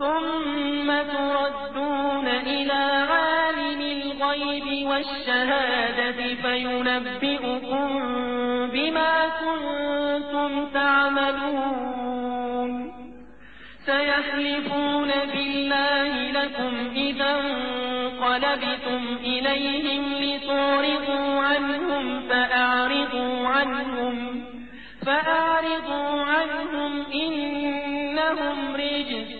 ثم تردون إلى عالم الغيب والشهادة فينبئكم بما كنتم تعملون. سيحلفون بالله لكم إذا انقلبتم إليهم لتعرضوا عنهم فأعرضوا عنهم فأعرضوا عنهم إنهم رجس.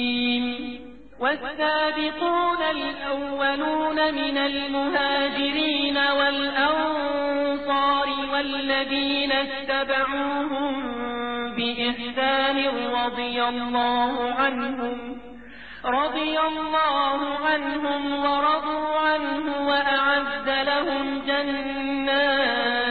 والسابقون الأولون من المهاجرين والأنصار والذين اتبعوهم بإحسان رضي الله عنهم رضي الله عنهم ورضوا عنه وأعد لهم جنات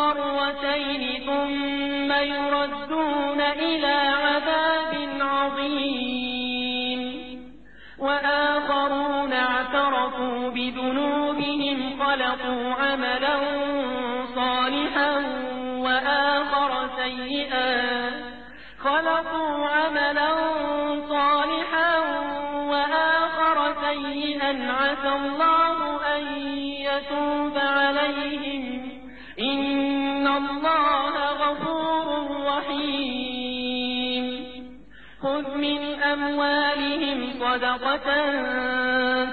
مرتين ثم يردون إلى عذاب عظيم. وآخرون اعترفوا بذنوبهم خلقوا عملا صالحا وآخر سيئا. خلقوا عملا صالحا وآخر سيئا. عسى الله أموالهم صدقة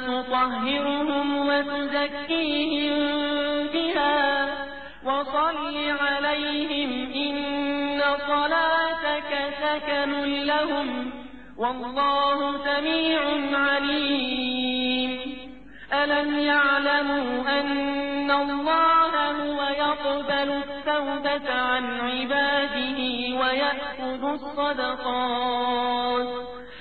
تطهرهم وتزكيهم بها وصل عليهم إن صلاتك سكن لهم والله سميع عليم. ألم يعلموا أن الله هو يقبل التوبة عن عباده ويأخذ الصدقات؟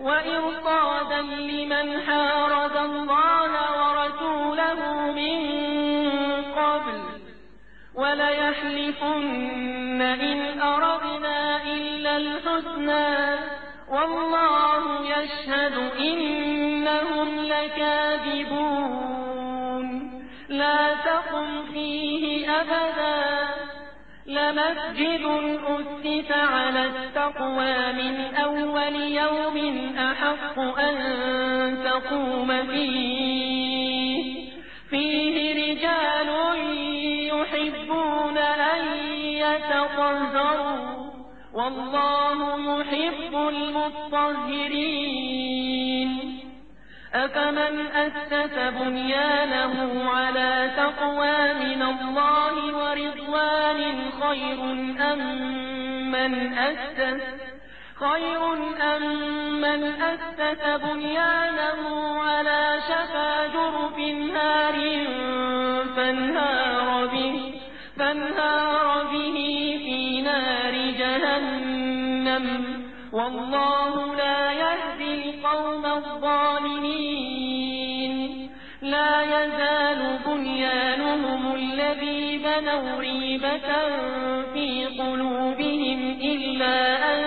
وإرصادا لمن حارب الله ورسوله من قبل وليحلفن إن أردنا إلا الحسنى والله يشهد إنهم لكاذبون لا تقم فيه أبدا لمسجد أسس على التقوى من أول يوم أحق أن تقوم فيه. فيه رجال يحبون أن يتطهروا والله يحب المطهرين. أفمن أسس بنيانه على تقوى من الله ورضوان خير أم من أسس خير أم من أسس بنيانه على شفا جرف نار فانهار به, فانهار به في نار جهنم والله لا يهدي القوم الظالمين. لا يزال بنيانهم الذي بنوا ريبة في قلوبهم إلا أن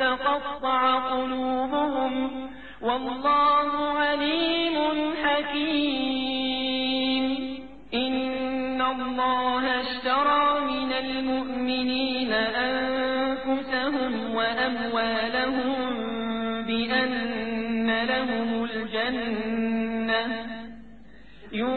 تقطع قلوبهم. والله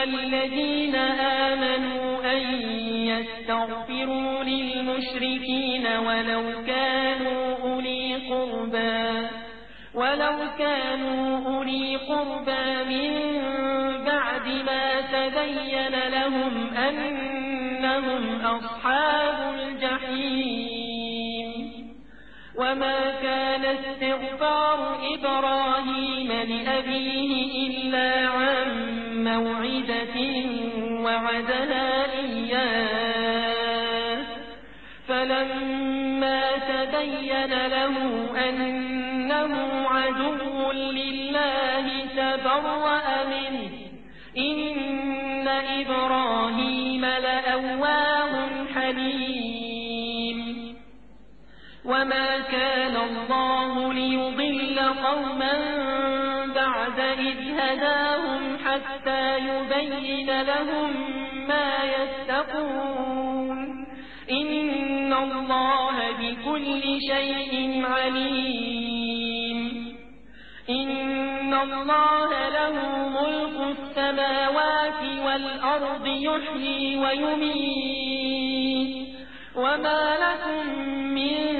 والذين آمنوا أن يستغفروا للمشركين ولو كانوا أولي قربى ولو كانوا أولي قربى من بعد ما تبين لهم أنهم أصحاب الجحيم. وما كان استغفار إبراهيم لأبيه إلا عن موعدة وعدها إياه. فلما تبين له أنه عدو لله تبرأ منه. إن إبراهيم لأواه حليم. وما كان الله ليضل قوما بعد إذ حتى يبين لهم ما يتقون. إن الله بكل شيء عليم. إن الله له ملك السماوات والأرض يحيي ويميت. وما لكم من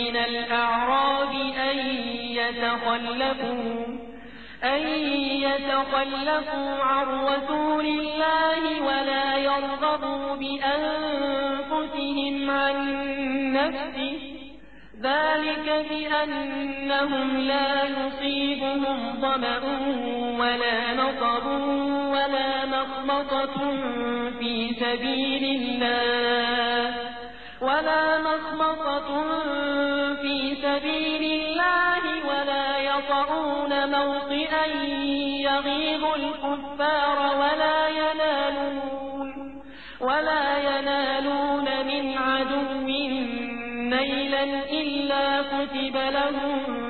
من الأعراب أن يتخلفوا أن يتخلفوا عن رسول الله ولا يرغبوا بأنفسهم عن نفسه. ذلك بأنهم لا يصيبهم ضمأ ولا نصب ولا مخمطة في سبيل الله. ولا مخمطة في سبيل الله ولا يطعون موطئا يغيظ الكفار ولا ينالون ولا ينالون من عدو نيلا إلا كتب لهم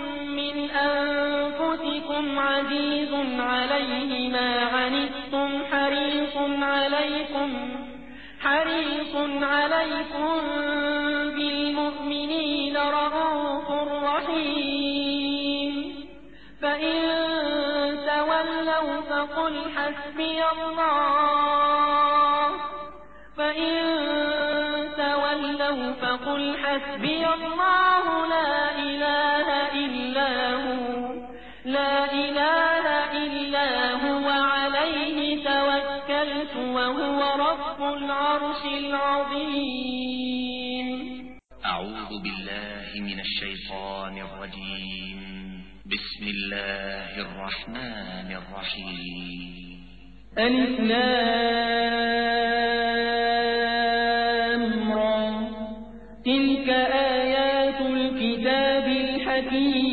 أنفسكم عزيز عليه ما عنتم حريص عليكم حريص عليكم بالمؤمنين رؤوف رحيم. فإن تولوا فقل حسبي الله. فإن تولوا فقل حسبي الله لا لا إله إلا هو عليه توكلت وهو رب العرش العظيم. أعوذ بالله من الشيطان الرجيم. بسم الله الرحمن الرحيم. الإسلام تلك آيات الكتاب الحكيم.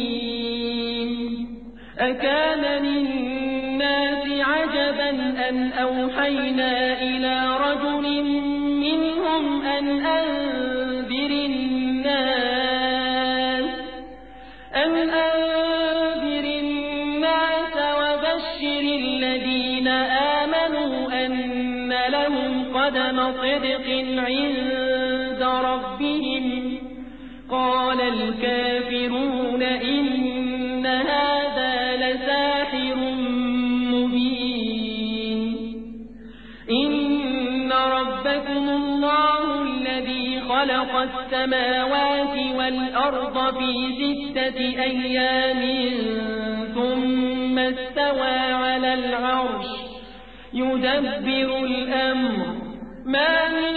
أكان للناس عجبا أن أوحينا أيام ثم استوى على العرش يدبر الأمر. ما من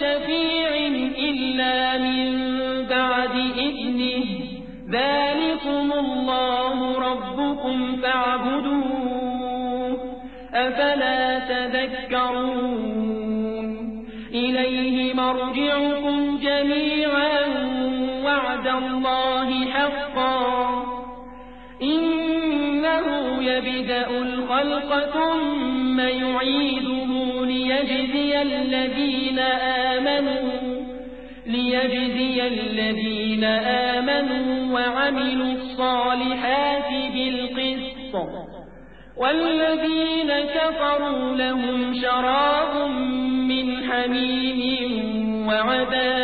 شفيع إلا من بعد إذنه. ذلكم الله ربكم فاعبدوه. أفلا تذكرون يبدأ الخلق ثم يعيده ليجزي الذين آمنوا ليجزي الذين آمنوا وعملوا الصالحات بالقسط. والذين كفروا لهم شراب من حميم وعذاب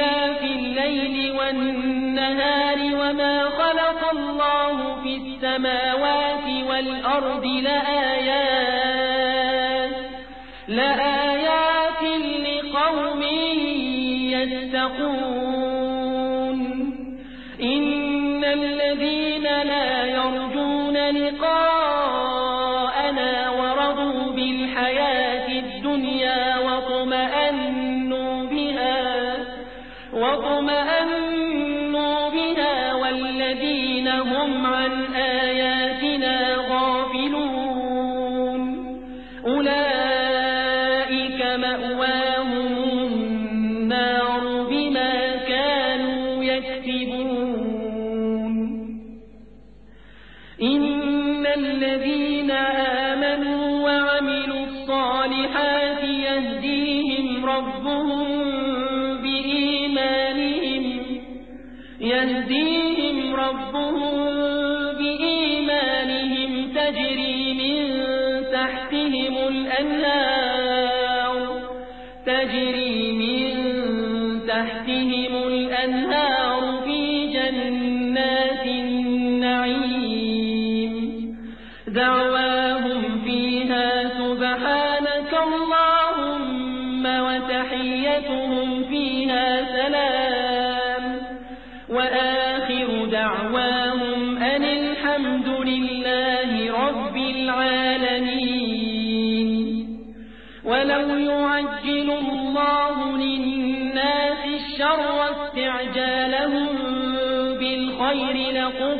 اختلاف الليل والنهار وما خلق الله في السماوات والأرض لآيات تجري من تحت تحتهم الأنهار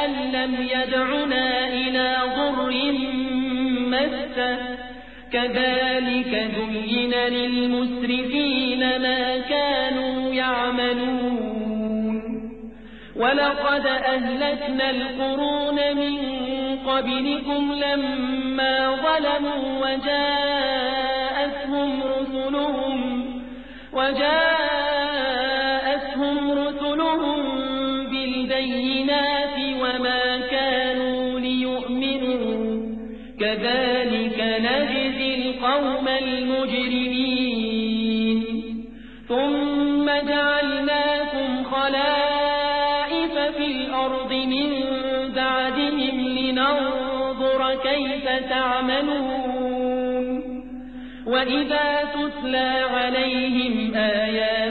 كأن لم يدعنا إلى ضر مسه كذلك زين للمسرفين ما كانوا يعملون ولقد أهلكنا القرون من قبلكم لما ظلموا وجاءتهم رسلهم وجاءتهم القوم المجرمين. ثم جعلناكم خلائف في الأرض من بعدهم لننظر كيف تعملون. وإذا تتلى عليهم آياتنا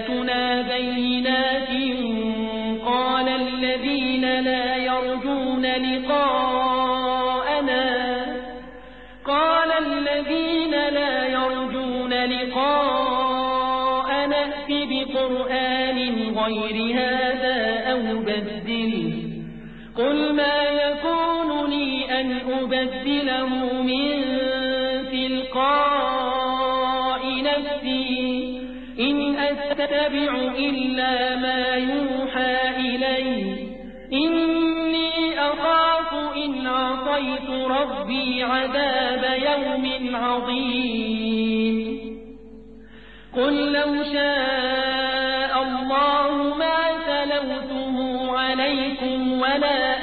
ما يكون لي أن أبدله من تلقاء نفسي. إن أتبع إلا ما يوحى إلي. إني أخاف إن عصيت ربي عذاب يوم عظيم. قل لو شاء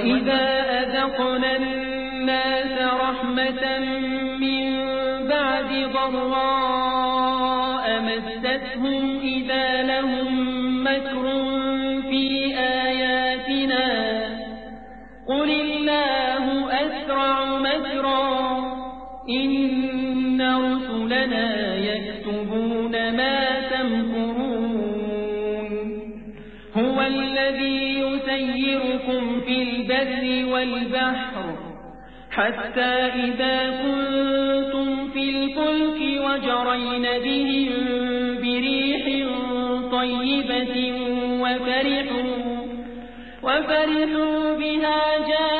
وإذا أذقنا البر والبحر حتى إذا كنتم في الفلك وجرين بهم بريح طيبة وفرحوا, وفرحوا بها جاءتها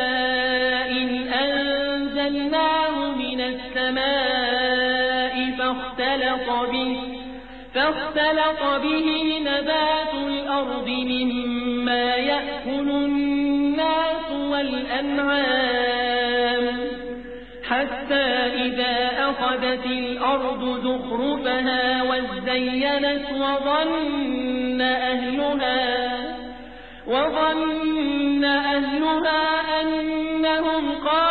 فاختلط به نبات الأرض مما يأكل الناس والأنعام. حتى إذا أخذت الأرض زخرفها وازينت وظن أهلها وظن أهلها أنهم قادرون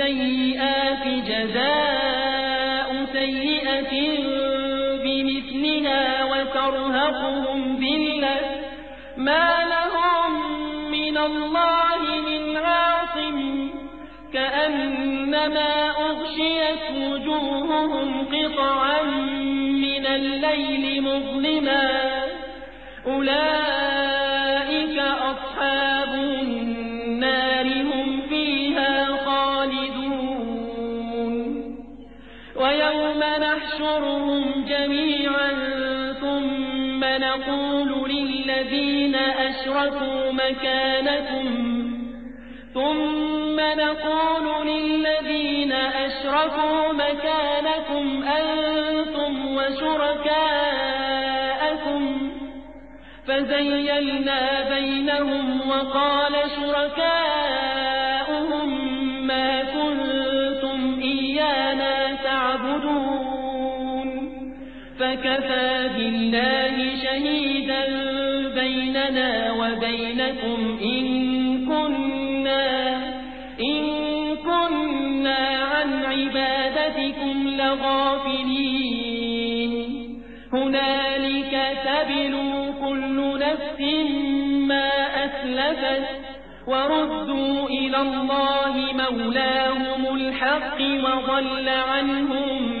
السيئات جزاء سيئة بمثلها وترهقهم ذلة ما لهم من الله من عاصم كأنما أغشيت وجوههم قطعا من الليل مظلما. أولئك نحشرهم جميعا ثم نقول للذين أشركوا مكانكم. ثم نقول للذين أشركوا مكانكم أنتم وشركاءكم. فزيلنا بينهم وقال شركاؤهم بالله شهيدا بيننا وبينكم إن كنا, إن كنا عن عبادتكم لغافلين. هنالك تبلو كل نفس ما أسلفت وردوا إلى الله مولاهم الحق وضل عنهم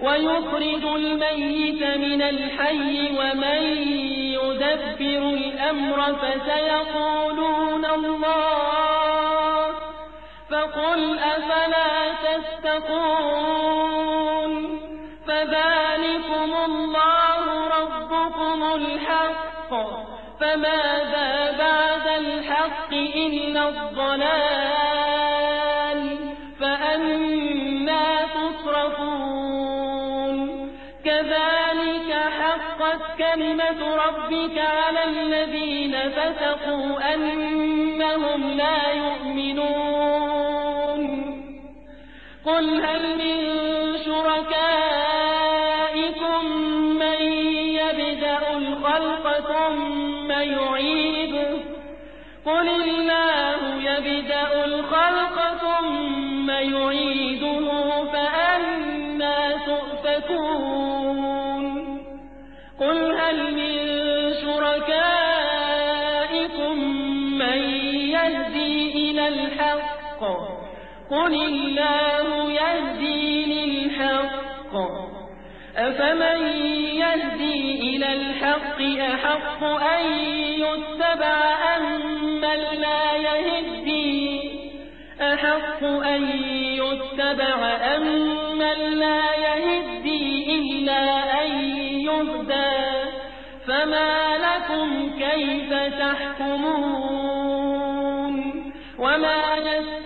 ويخرج الميت من الحي ومن يدبر الأمر فسيقولون الله فقل أفلا تستقون فذلكم الله ربكم الحق فماذا بعد الحق إلا الضلال كلمة ربك على الذين فسقوا أنهم لا يؤمنون. قل هل من قل الله يهدي للحق. أفمن يهدي إلى الحق أحق أن يتبع أم من لا يهدي؟ أحق أن يتبع أم من لا يهدي إلا أن يهدى؟ فما لكم كيف تحكمون؟ وما يتبع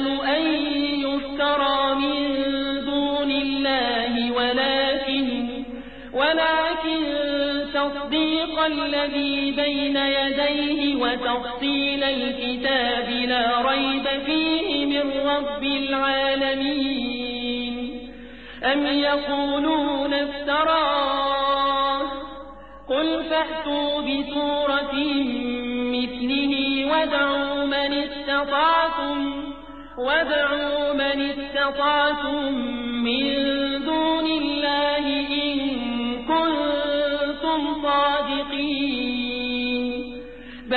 الذي بين يديه وتفصيل الكتاب لا ريب فيه من رب العالمين. أم يقولون افتراه؟ قل فأتوا بسورة مثله وادعوا من استطعتم وادعوا من استطعتم من دون الله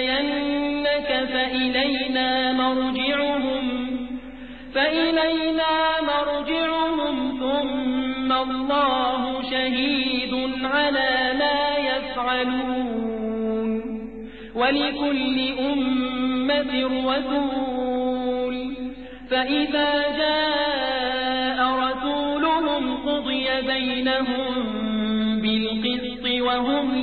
نتوفينك فإلينا مرجعهم فإلينا مرجعهم ثم الله شهيد على ما يفعلون. ولكل أمة رسول. فإذا جاء رسولهم قضي بينهم بالقسط وهم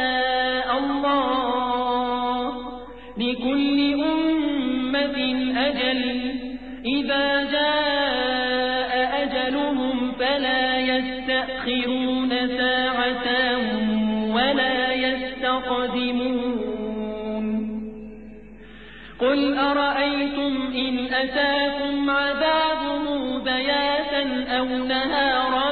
يستقدمون قل أرأيتم إن أتاكم عذابه بياتا أو نهارا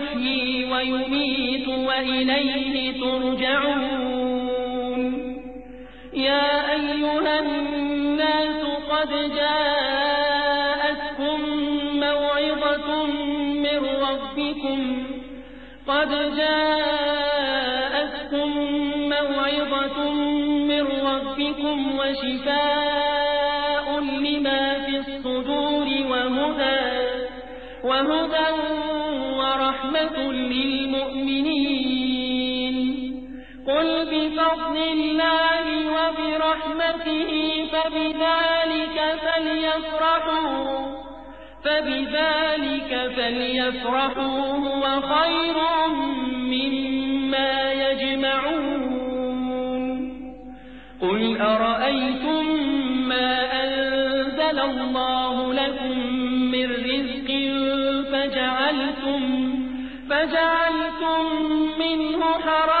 ويميت وإليه ترجعون. يا أيها الناس قد جاءتكم موعظة من ربكم. قد جاءتكم موعظة من ربكم وشفاء الله وبرحمته فبذلك فليفرحوا. فبذلك فليفرحوا هو خير مما يجمعون. قل أرأيتم ما أنزل الله لكم من رزق فجعلتم فجعلتم منه حراما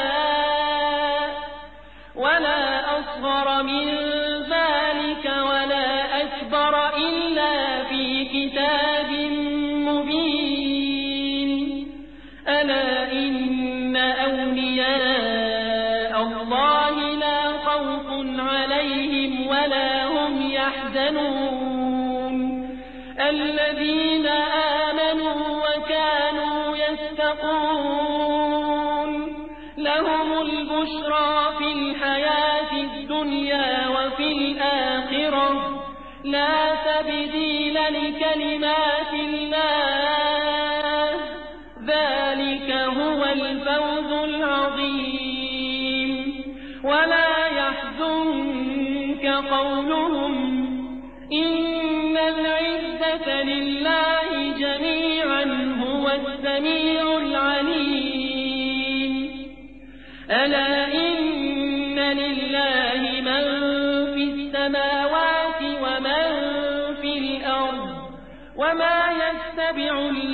لكلمات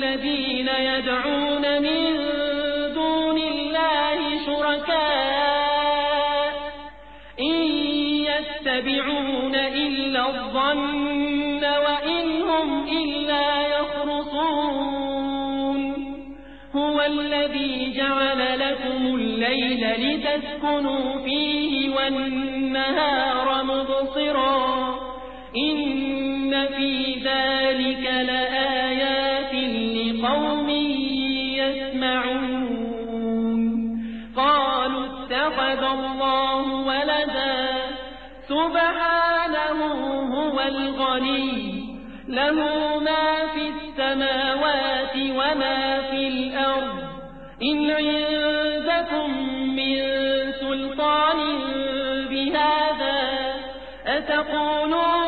الذين يدعون من دون الله شركاء إن يتبعون إلا الظن وإن هم إلا يخرصون. هو الذي جعل لكم الليل لتسكنوا فيه والنهار مبصرا. إن في ذلك لآيات الغني. له ما في السماوات وما في الأرض. إن عندكم من سلطان بهذا أتقولون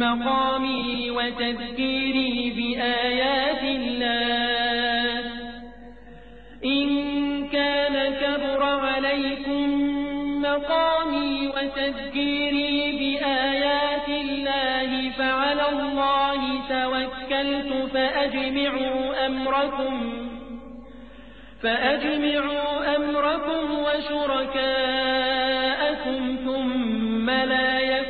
مقامي وتذكيري بآيات الله. إن كان كبر عليكم مقامي وتذكيري بآيات الله فعلى الله توكلت فأجمعوا أمركم فأجمعوا أمركم وشركاءكم ثم لا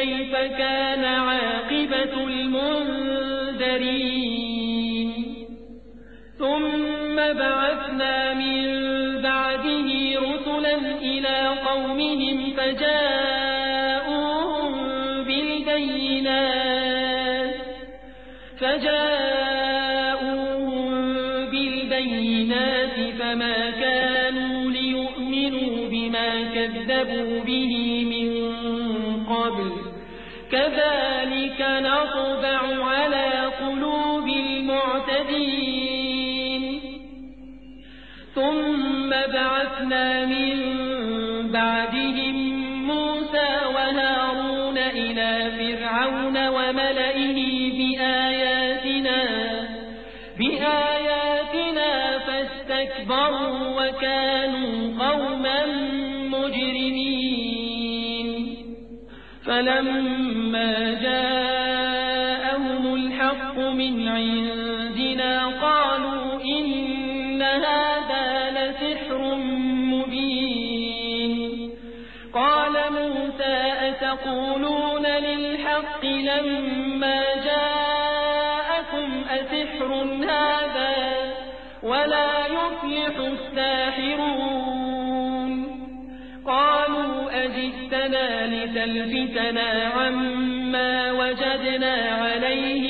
كيف كان عاقبة المنذرين؟ ثم بعثنا من بعده رسلا إلى قومهم فجاءوهم فبعثنا من بعدهم موسى وهارون إلى فرعون وملئه بآياتنا بآياتنا فاستكبروا وكانوا قوما مجرمين. فلما جاءهم لما جاءكم أسحر هذا ولا يفلح الساحرون قالوا أجدتنا لتلفتنا عما وجدنا عليه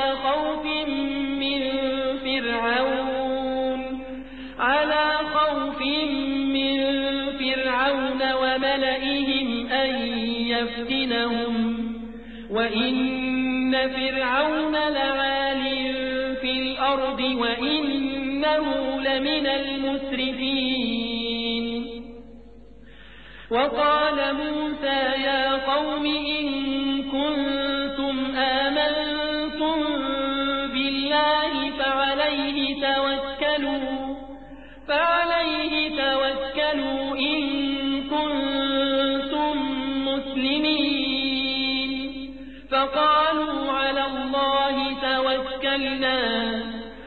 يفتنهم وإن فرعون لعال في الأرض وإنه لمن المسرفين وقال موسى يا قوم إن كنتم آمنتم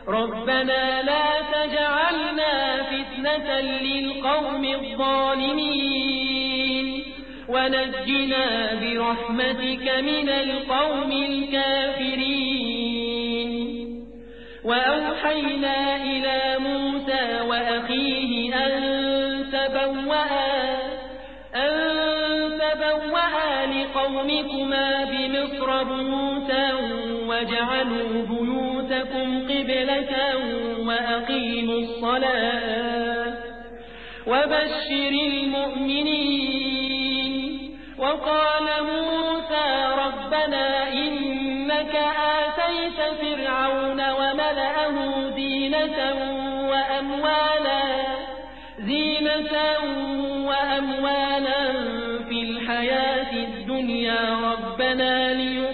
ربنا لا تجعلنا فتنة للقوم الظالمين. ونجنا برحمتك من القوم الكافرين. وأوحينا إلى موسى وأخيه أن تبوأ أن لقومكما بمصر بيوتا واجعلوا بيوتكم قبلة وأقيموا الصلاة وبشر المؤمنين وقال موسى ربنا إنك آتيت فرعون وملأه زينة وأموالا زينة وأموالا في الحياة الدنيا. ربنا ليضلوا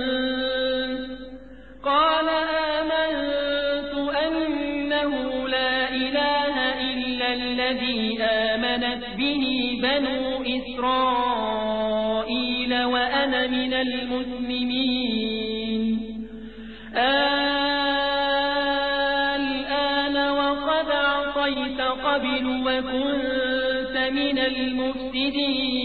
الْمُسْلِمِينَ. الآن وقد عصيت قبل وكنت من المفسدين.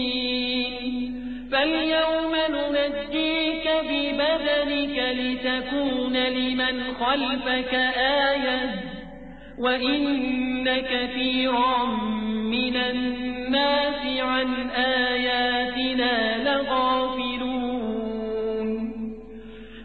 فاليوم ننجيك ببدنك لتكون لمن خلفك آية وإن كثيرا من الناس عن آياتنا لغافلين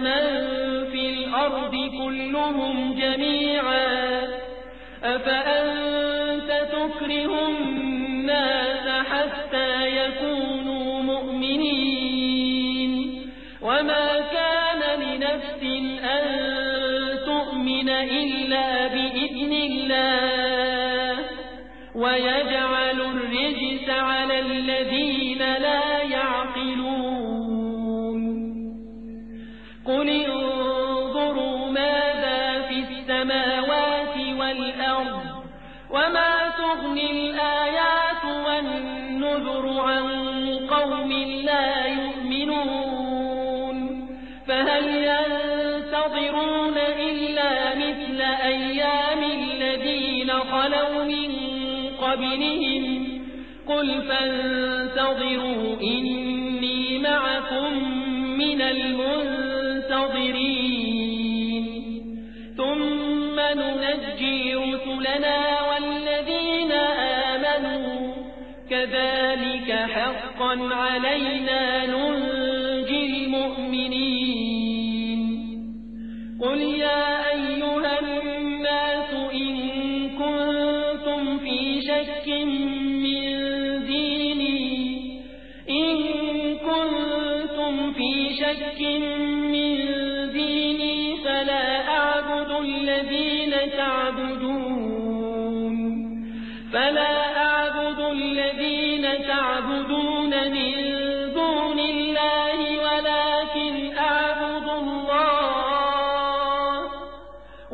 من في الأرض كلهم جميعا أفأنت قل فانتظروا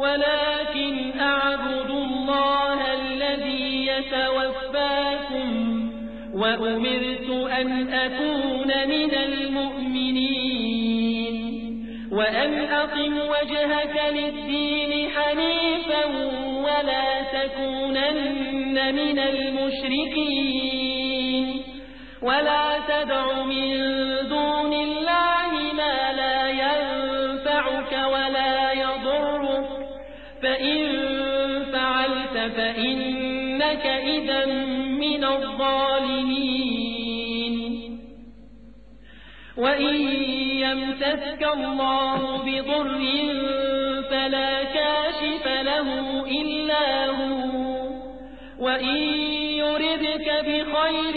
ولكن أعبد الله الذي يتوفاكم وأمرت أن أكون من المؤمنين وأن أقم وجهك للدين حنيفا ولا تكونن من المشركين ولا تدع من يمسك الله بضر فلا كاشف له إلا هو وإن يردك بخير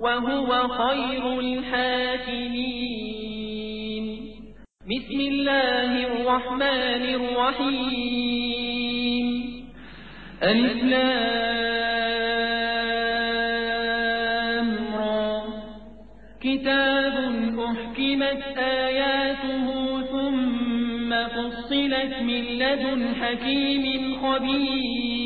وهو خير الحاكمين. بسم الله الرحمن الرحيم. الإسلام كتاب أحكمت آياته ثم فصلت من لدن حكيم خبير.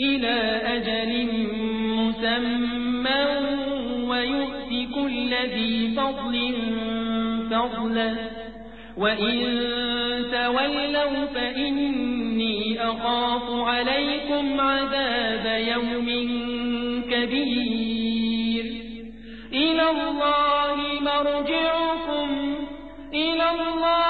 إلى أجل مسمى ويؤتي كل ذي فضل فضله. وإن تولوا فإني أخاف عليكم عذاب يوم كبير. إلى الله مرجعكم. إلى الله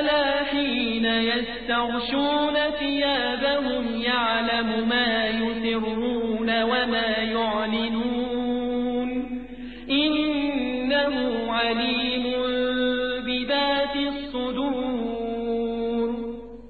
ألا حين يستغشون ثيابهم يعلم ما يسرون وما يعلنون